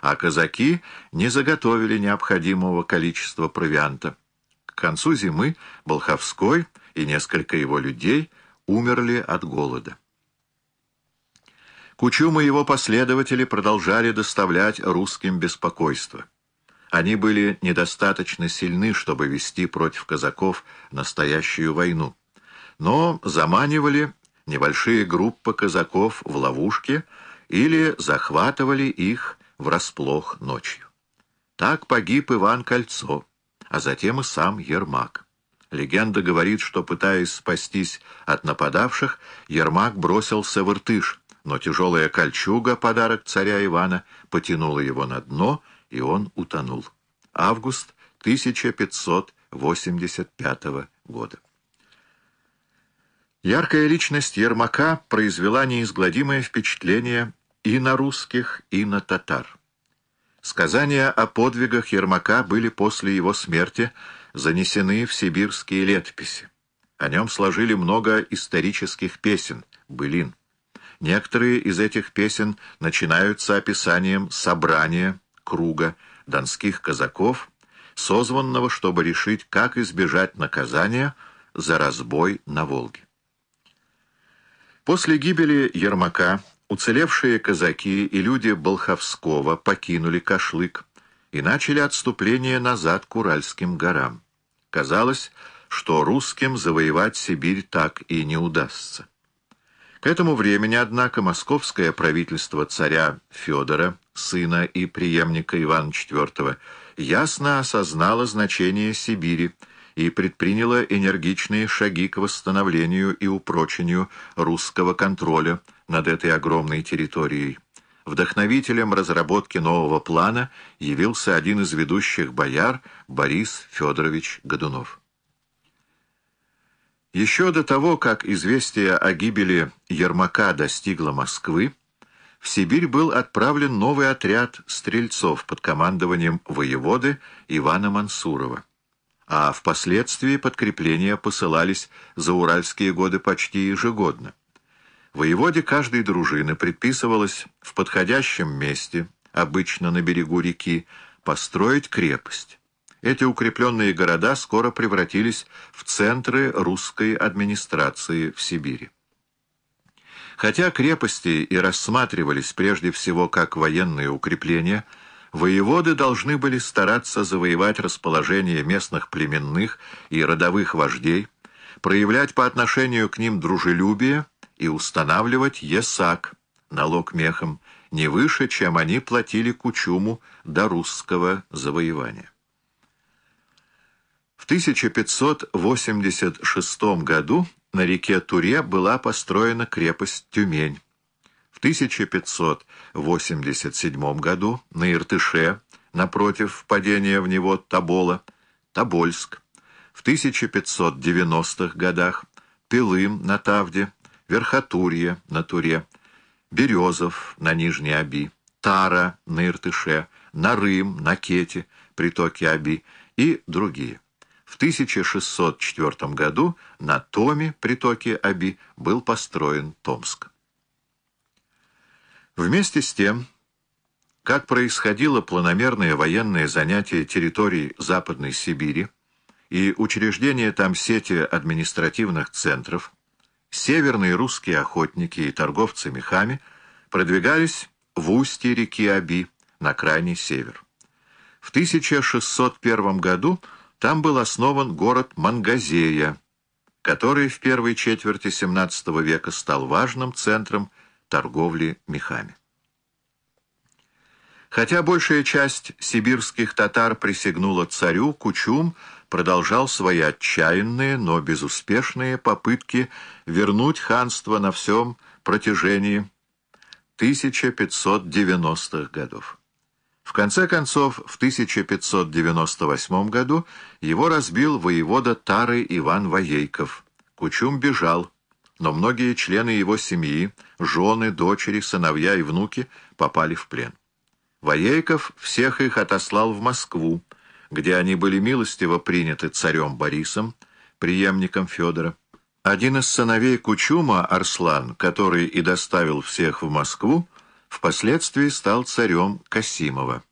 а казаки не заготовили необходимого количества провианта. К концу зимы Болховской и несколько его людей умерли от голода. Кучум и его последователи продолжали доставлять русским беспокойство. Они были недостаточно сильны, чтобы вести против казаков настоящую войну, но заманивали небольшие группы казаков в ловушки или захватывали их врасплох ночью. Так погиб Иван Кольцо, а затем и сам Ермак. Легенда говорит, что, пытаясь спастись от нападавших, Ермак бросился в Иртыш, но тяжелая кольчуга, подарок царя Ивана, потянула его на дно, и он утонул. Август 1585 года. Яркая личность Ермака произвела неизгладимое впечатление и на русских, и на татар. Сказания о подвигах Ермака были после его смерти занесены в сибирские летописи. О нем сложили много исторических песен, былин. Некоторые из этих песен начинаются описанием собрания, круга, донских казаков, созванного, чтобы решить, как избежать наказания за разбой на Волге. После гибели Ермака уцелевшие казаки и люди Болховского покинули Кашлык и начали отступление назад к Уральским горам. Казалось, что русским завоевать Сибирь так и не удастся. К этому времени, однако, московское правительство царя Федора, сына и преемника Ивана IV, ясно осознало значение Сибири и предприняло энергичные шаги к восстановлению и упрочению русского контроля над этой огромной территорией. Вдохновителем разработки нового плана явился один из ведущих бояр Борис Федорович Годунов. Еще до того, как известие о гибели Ермака достигло Москвы, в Сибирь был отправлен новый отряд стрельцов под командованием воеводы Ивана Мансурова, а впоследствии подкрепления посылались за уральские годы почти ежегодно. Воеводе каждой дружины предписывалось в подходящем месте, обычно на берегу реки, построить крепость. Эти укрепленные города скоро превратились в центры русской администрации в Сибири. Хотя крепости и рассматривались прежде всего как военные укрепления, воеводы должны были стараться завоевать расположение местных племенных и родовых вождей, проявлять по отношению к ним дружелюбие и устанавливать ЕСАК, налог мехом, не выше, чем они платили Кучуму до русского завоевания. В 1586 году на реке Туре была построена крепость Тюмень. В 1587 году на Иртыше, напротив впадения в него Тобола, Тобольск. В 1590-х годах Пилым на Тавде, Верхотурье на Туре, Березов на Нижней Оби, Тара на Иртыше, Нарым на Кете, притоке Оби и другие. В 1604 году на Томе, притоке Аби, был построен Томск. Вместе с тем, как происходило планомерное военное занятие территорий Западной Сибири и учреждение там сети административных центров, северные русские охотники и торговцы мехами продвигались в устье реки Аби на крайний север. В 1601 году там был основан город Мангазея, который в первой четверти XVII века стал важным центром торговли мехами. Хотя большая часть сибирских татар присягнула царю, Кучум продолжал свои отчаянные, но безуспешные попытки вернуть ханство на всем протяжении 1590-х годов. В конце концов, в 1598 году его разбил воевода Тары Иван Воейков. Кучум бежал, но многие члены его семьи, жены, дочери, сыновья и внуки попали в плен. Воейков всех их отослал в Москву, где они были милостиво приняты царем Борисом, преемником Федора. Один из сыновей Кучума, Арслан, который и доставил всех в Москву, впоследствии стал царем Касимова.